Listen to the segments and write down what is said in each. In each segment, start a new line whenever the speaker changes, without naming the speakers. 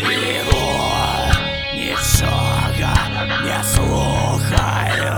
Его ни шага не слухаю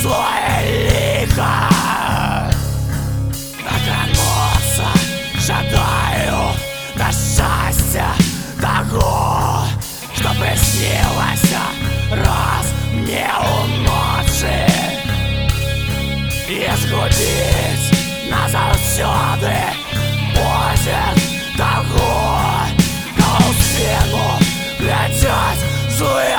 злое лихо Наконуться жадаю до счастья Того, что приснилось раз мне у ночи Изгубить назавсёды будет того, на успену глядеть злые